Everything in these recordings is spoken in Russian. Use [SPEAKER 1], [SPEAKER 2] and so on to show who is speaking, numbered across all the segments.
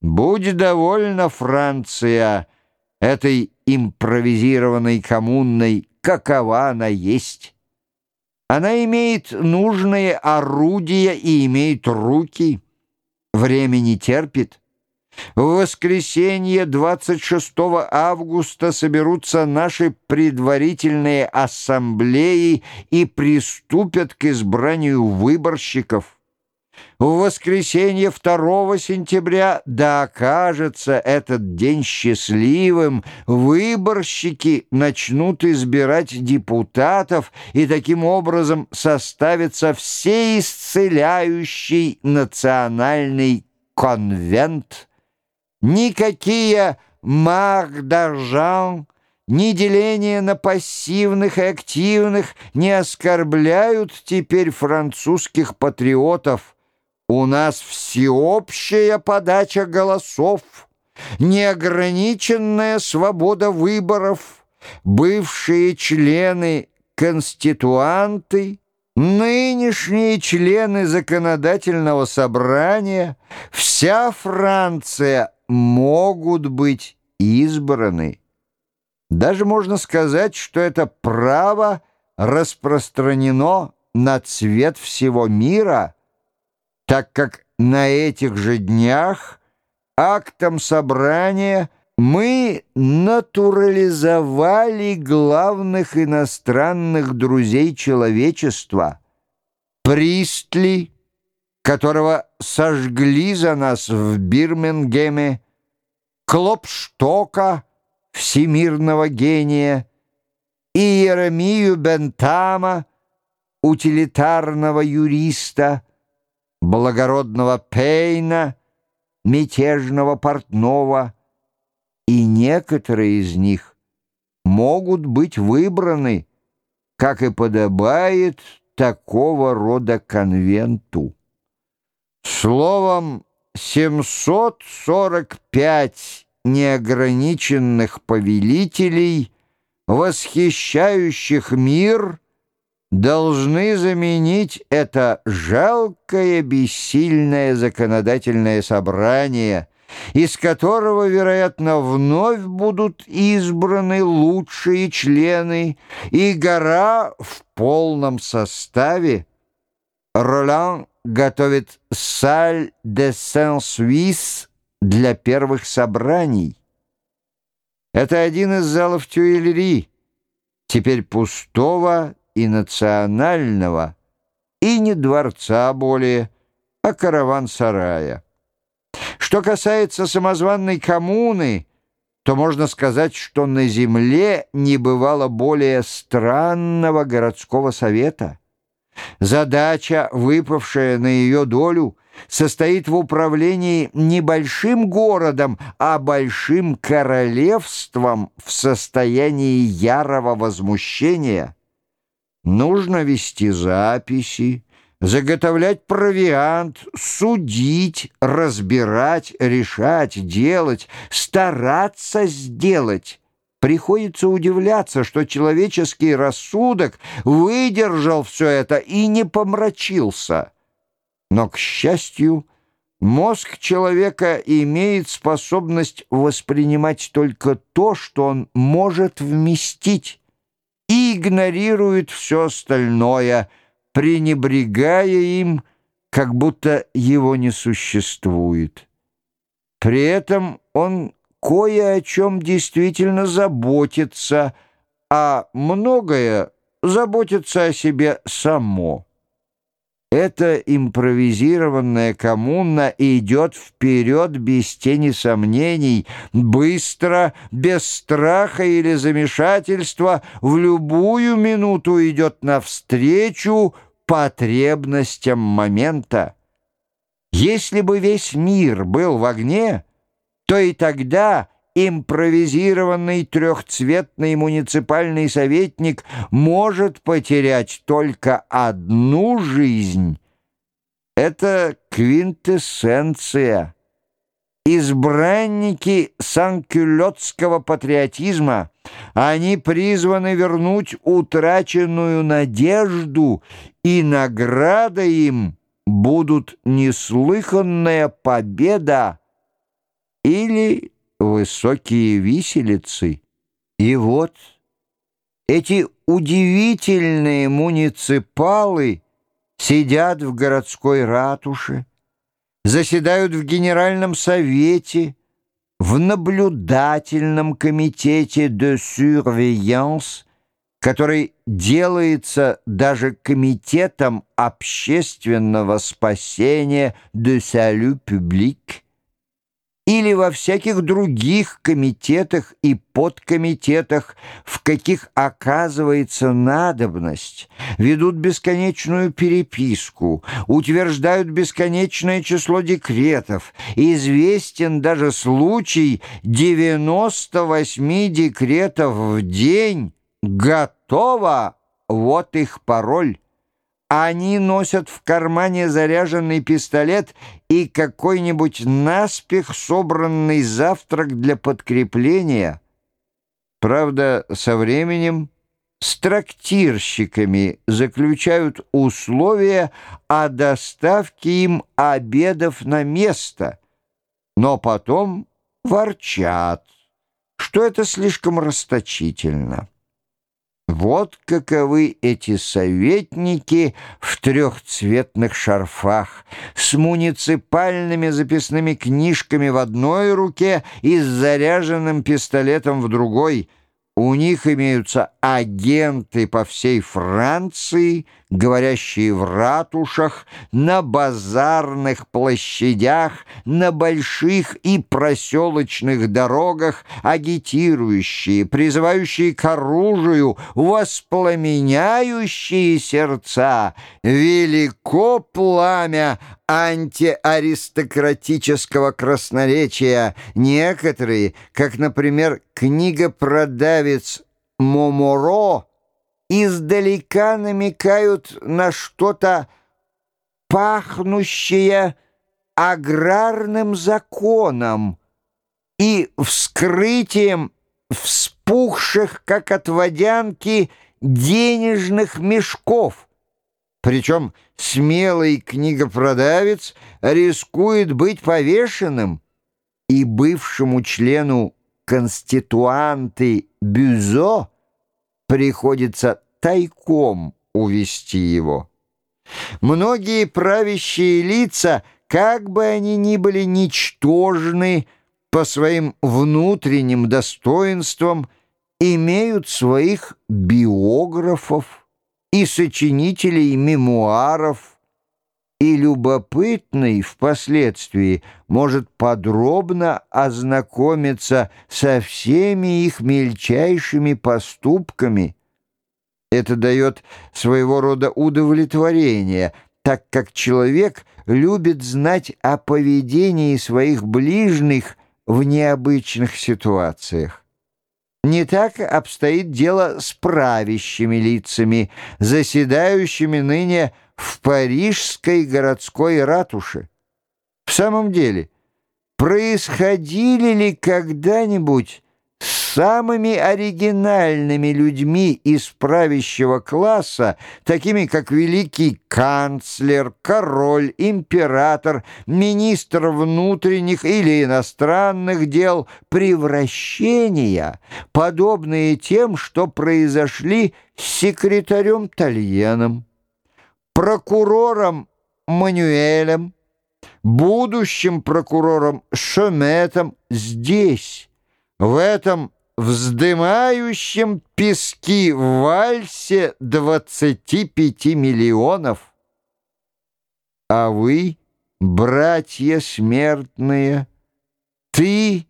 [SPEAKER 1] Будь довольна, Франция, этой импровизированной коммунной, какова она есть. Она имеет нужные орудия и имеет руки. Время не терпит. В воскресенье 26 августа соберутся наши предварительные ассамблеи и приступят к избранию выборщиков. В воскресенье 2 сентября, да окажется этот день счастливым, выборщики начнут избирать депутатов, и таким образом составится всеисцеляющий национальный конвент. Никакие магдажан, ни деление на пассивных и активных не оскорбляют теперь французских патриотов, у нас всеобщая подача голосов, неограниченная свобода выборов, бывшие члены конституанты, нынешние члены законодательного собрания, вся Франция могут быть избраны. Даже можно сказать, что это право распространено на цвет всего мира – так как на этих же днях актом собрания мы натурализовали главных иностранных друзей человечества. Пристли, которого сожгли за нас в Бирмингеме, Клопштока, всемирного гения, и Еремию Бентама, утилитарного юриста, благородного Пейна, мятежного портного, и некоторые из них могут быть выбраны, как и подобает такого рода конвенту. Словом, 745 неограниченных повелителей, восхищающих мир — должны заменить это жалкое бессильное законодательное собрание, из которого, вероятно, вновь будут избраны лучшие члены, и гора в полном составе. Ролан готовит «Саль де Сен-Суisse» для первых собраний. Это один из залов Тюильри, теперь пустого и национального, и не дворца более, а караван-сарая. Что касается самозванной коммуны, то можно сказать, что на земле не бывало более странного городского совета. Задача, выпавшая на ее долю, состоит в управлении не большим городом, а большим королевством в состоянии ярого возмущения. Нужно вести записи, заготовлять провиант, судить, разбирать, решать, делать, стараться сделать. Приходится удивляться, что человеческий рассудок выдержал все это и не помрачился. Но, к счастью, мозг человека имеет способность воспринимать только то, что он может вместить и игнорирует все остальное, пренебрегая им, как будто его не существует. При этом он кое о чем действительно заботится, а многое заботится о себе само. Эта импровизированная коммуна идет вперед без тени сомнений, быстро, без страха или замешательства, в любую минуту идет навстречу потребностям момента. Если бы весь мир был в огне, то и тогда импровизированный трехцветный муниципальный советник может потерять только одну жизнь. Это квинтэссенция. Избранники санкюлетского патриотизма, они призваны вернуть утраченную надежду, и награда им будут неслыханная победа или высокие виселицы. И вот эти удивительные муниципалы сидят в городской ратуше, заседают в Генеральном совете, в наблюдательном комитете de surveillance, который делается даже комитетом общественного спасения de salut public, или во всяких других комитетах и подкомитетах, в каких оказывается надобность, ведут бесконечную переписку, утверждают бесконечное число декретов. Известен даже случай 98 декретов в день. Готово! Вот их пароль. Они носят в кармане заряженный пистолет и какой-нибудь наспех собранный завтрак для подкрепления. Правда, со временем с трактирщиками заключают условия о доставке им обедов на место, но потом ворчат, что это слишком расточительно. Вот каковы эти советники в трехцветных шарфах, с муниципальными записными книжками в одной руке и с заряженным пистолетом в другой — у них имеются агенты по всей Франции, говорящие в ратушах, на базарных площадях, на больших и проселочных дорогах, агитирующие, призывающие к оружию, воспламеняющие сердца. Велико пламя антиаристократического красноречия. Некоторые, как, например, книгопродавец Моморо, издалека намекают на что-то пахнущее аграрным законом и вскрытием вспухших, как от водянки, денежных мешков. Причем смелый книгопродавец рискует быть повешенным, и бывшему члену конституанты Бюзо приходится тайком увести его. Многие правящие лица, как бы они ни были ничтожны по своим внутренним достоинствам, имеют своих биографов и сочинителей мемуаров, и любопытный впоследствии может подробно ознакомиться со всеми их мельчайшими поступками. Это дает своего рода удовлетворение, так как человек любит знать о поведении своих ближних в необычных ситуациях. Не так обстоит дело с правящими лицами, заседающими ныне в парижской городской ратуше. В самом деле, происходили ли когда-нибудь самыми оригинальными людьми из правящего класса, такими как великий канцлер, король, император, министр внутренних или иностранных дел, превращения, подобные тем, что произошли с секретарем Тальеном, прокурором Мануэлем, будущим прокурором Шеметом здесь, в этом вздымающем пески в вальсе 25 миллионов. А вы, братья смертные, ты,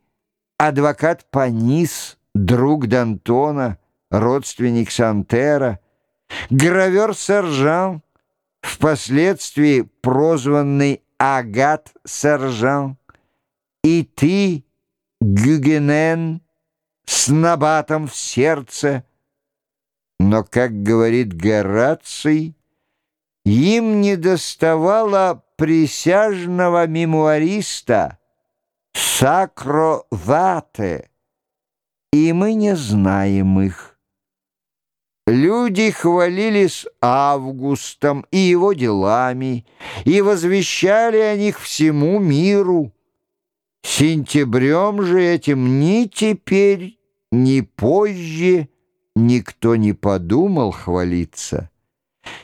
[SPEAKER 1] адвокат Панис, друг Д'Антона, родственник Сантера, гравер-сержант, впоследствии прозванный Агат Сержант, и ты, Гюгенен, с набатом в сердце. Но, как говорит Гораций, им не доставало присяжного мемуариста Сакровате, и мы не знаем их. Люди хвалились Августом и его делами, и возвещали о них всему миру. Сентябрем же этим ни теперь, ни позже никто не подумал хвалиться.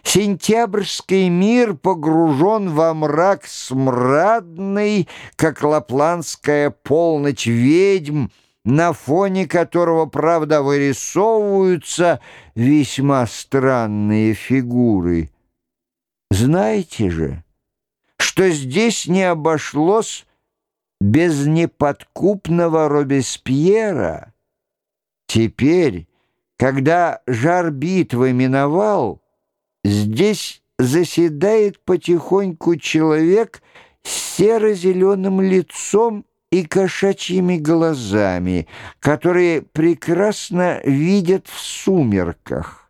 [SPEAKER 1] Сентябрьский мир погружен во мрак смрадный, как лапландская полночь ведьм, на фоне которого, правда, вырисовываются весьма странные фигуры. Знаете же, что здесь не обошлось без неподкупного Робеспьера. Теперь, когда жар битвы миновал, здесь заседает потихоньку человек с серо-зеленым лицом и кошачьими глазами, которые прекрасно видят в сумерках.